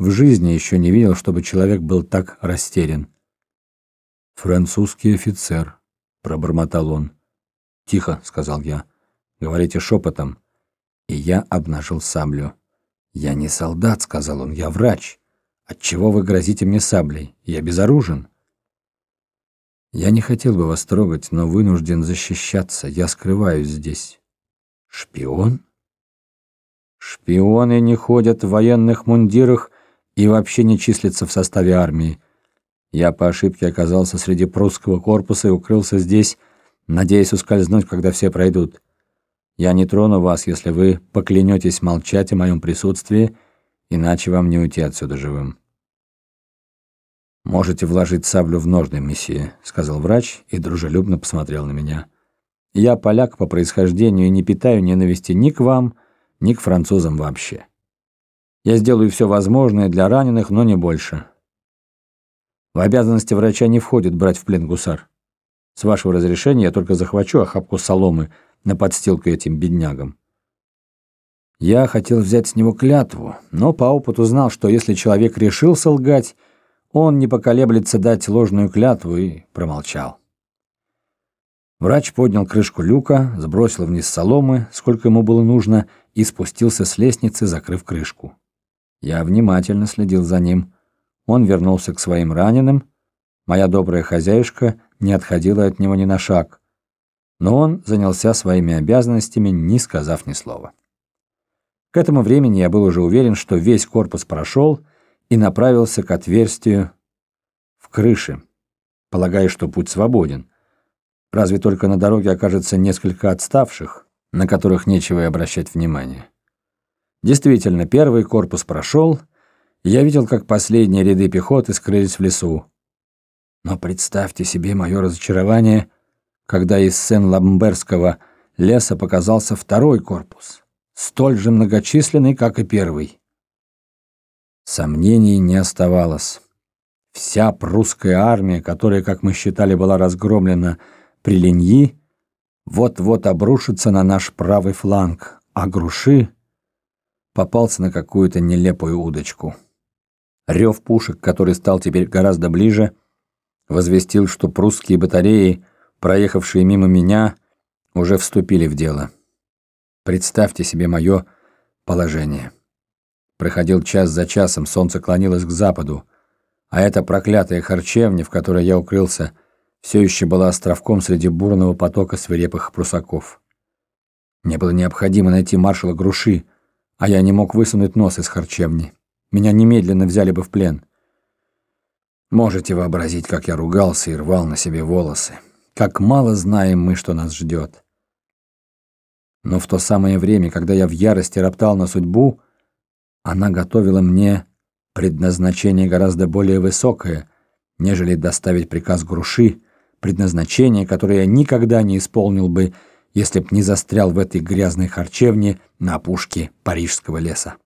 В жизни еще не видел, чтобы человек был так растерян. «Французский офицер», — пробормотал он. «Тихо», — сказал я. «Говорите шепотом». И я обнажил саблю. «Я не солдат», — сказал он, — «я врач. Отчего вы грозите мне саблей? Я безоружен». «Я не хотел бы вас трогать, но вынужден защищаться. Я скрываюсь здесь». «Шпион?» «Шпионы не ходят в военных мундирах и вообще не числятся в составе армии. Я по ошибке оказался среди прусского корпуса и укрылся здесь, надеясь ускользнуть, когда все пройдут. Я не трону вас, если вы поклянетесь молчать о моем присутствии, иначе вам не уйти отсюда живым». «Можете вложить саблю в ножны, месье», — сказал врач и дружелюбно посмотрел на меня. «Я поляк по происхождению и не питаю ненависти ни к вам, ни к французам вообще. Я сделаю все возможное для раненых, но не больше. В обязанности врача не входит брать в плен гусар. С вашего разрешения я только захвачу охапку соломы на подстилку этим беднягам. Я хотел взять с него клятву, но по опыту знал, что если человек решил солгать, он не поколеблется дать ложную клятву и промолчал. Врач поднял крышку люка, сбросил вниз соломы, сколько ему было нужно, и спустился с лестницы, закрыв крышку. Я внимательно следил за ним. Он вернулся к своим раненым. Моя добрая хозяюшка не отходила от него ни на шаг. Но он занялся своими обязанностями, не сказав ни слова. К этому времени я был уже уверен, что весь корпус прошел, и направился к отверстию в крыше, полагая, что путь свободен. Разве только на дороге окажется несколько отставших, на которых нечего и обращать внимание. Действительно, первый корпус прошел, и я видел, как последние ряды пехоты скрылись в лесу. Но представьте себе мое разочарование, когда из Сен-Ламберского леса показался второй корпус, столь же многочисленный, как и первый. Сомнений не оставалось. Вся прусская армия, которая, как мы считали, была разгромлена при Леньи, вот-вот обрушится на наш правый фланг, а Груши попался на какую-то нелепую удочку. Рев пушек, который стал теперь гораздо ближе, возвестил, что прусские батареи, проехавшие мимо меня, уже вступили в дело. Представьте себе мое положение. Проходил час за часом, солнце клонилось к западу, а эта проклятая харчевня, в которой я укрылся, все еще была островком среди бурного потока свирепых прусаков. Мне было необходимо найти маршала Груши, а я не мог высунуть нос из харчевни. Меня немедленно взяли бы в плен. Можете вообразить, как я ругался и рвал на себе волосы. Как мало знаем мы, что нас ждет. Но в то самое время, когда я в ярости роптал на судьбу, она готовила мне предназначение гораздо более высокое, нежели доставить приказ Груши, предназначение, которое я никогда не исполнил бы, если б не застрял в этой грязной харчевне на опушке Парижского леса.